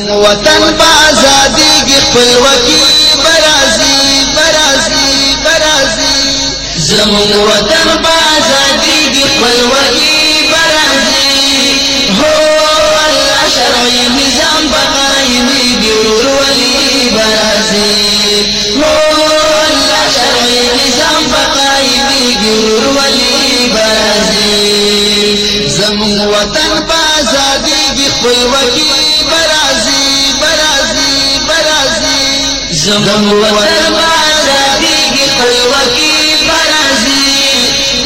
وطن په ازادي کې خپلواکي برازي برازي برازي زمون وطن په ازادي کې خپلواکي برازي هو الله شرعي نظام بقايمي ګور ولي برازي هو الله شرعي نظام بقايمي ګور ولي برازي زمون وطن په ازادي کې خپلواکي برازي زمون وطن آزادی کی قلوه کی برازی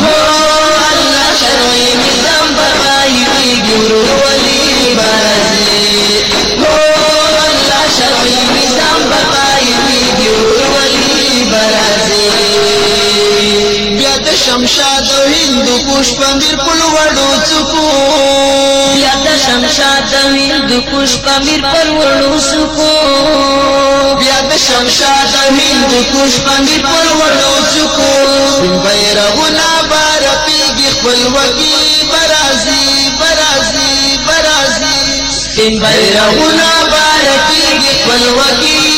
هو الله شرعي نظام برایي ګورو ولي برازي هو الله شرعي نظام برایي ګورو ولي برازي بیا د شمشاد او هندو پوش په میر پلوړو چکو شمشاد امیر د کوش پمیر پر ورلو سکو بیا د شمشاد امیر د کوش پمیر پر ورلو سکو بیرغونه بار پیږي خپل وکی برازي برازي برازي سپین بیرغونه بار پیږي خپل وکی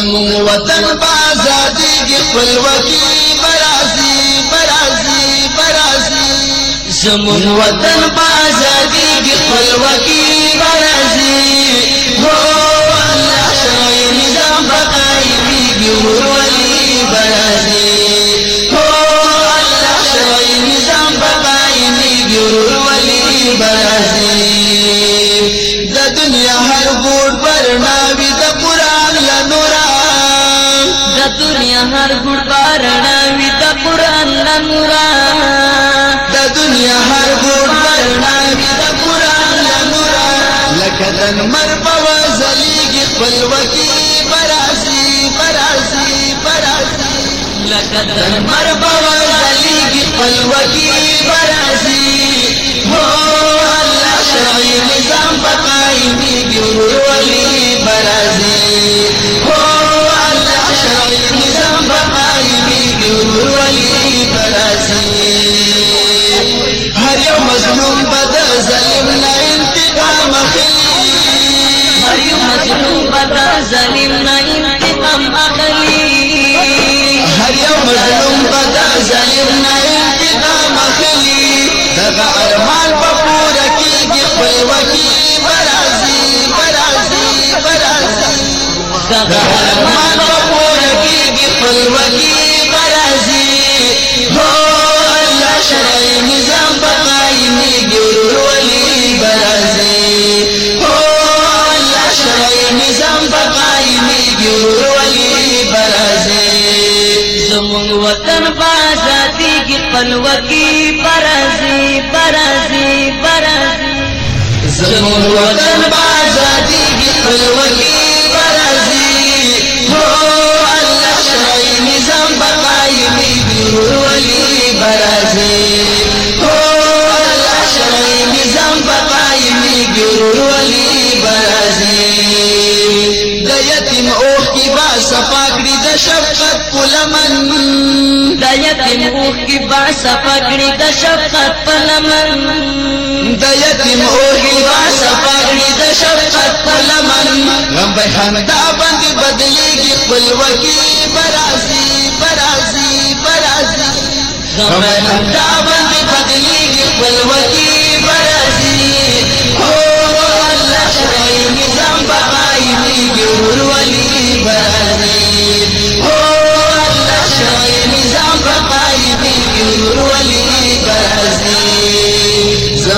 زمون وطن بازادی کی خپلوکی برازی برازی برازی زمون وطن بازادی کی خپلوکی برازی هو الله شوی نظام بقایمی ګور ولی برازی هو الله شوی نظام بقایمی ګور ولی برازی د دنیا هر ګور پرنا دا دنیا هر ګړ بارنا وی دا قران لا نورا دا دنیا هر ګړ بارنا وی دا قران لا نورا لکه دن مر په وزلیږي خپل وکی براسي براسي براسي لکه دن مر په وزلیږي خپل وکی براسي هو الله شرعي نظام بقایږي مظلومه ظالم نه انتقام اخلي هر یو مظلوم وطن بازاتی کی پلوکی برازی برازی برازی زمون وطن بازاتی کی پلوکی د شفقت پلمن د یتیم اوخ کی با صفکړی د شفقت پلمن د یتیم اوخ کی با صفکړی د شفقت پلمن غم به خندا باندې بدلی کی خپلوکی برازی برازی برازی غم به خندا باندې بدلی کی خپلوکی برازی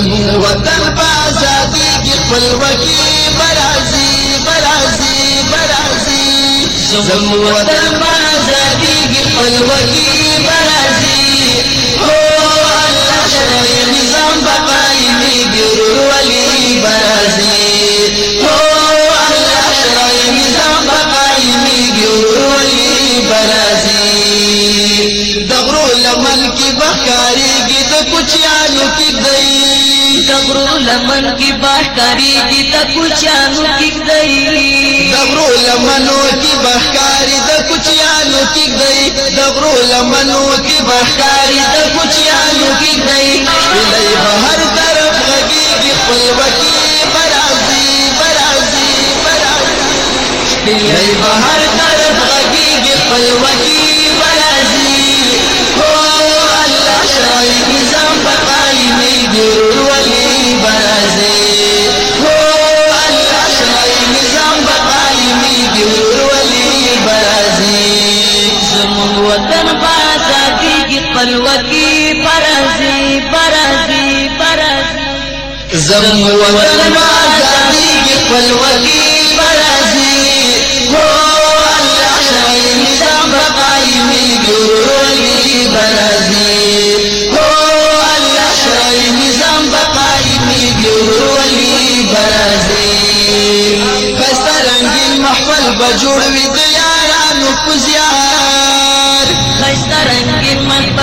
زمون وطن بازادی کی خپلوکی برازی برازی برازی وطن کی غرو لمن کی بہکاری کی تا کچانو کک دئی دغرو لمنو کی بہکاری دا کچانو کک دئی دغرو لمنو کی بہکاری دا کچانو کک دئی الی بہر طرف غبی کی خلوتی برازی برازی برازی الی بہر طرف غبی کی خلوتی خلوکی برازی برازی برازی زم وطن ما آزادیگی خلوکی برازی هو الله شوی نظام بقایمی گرولی برازی هو الله شوی نظام بقایمی گرولی برازی خسته رنگین محفل بجوړ وی د یارانو پزیار خسته رنگین محفل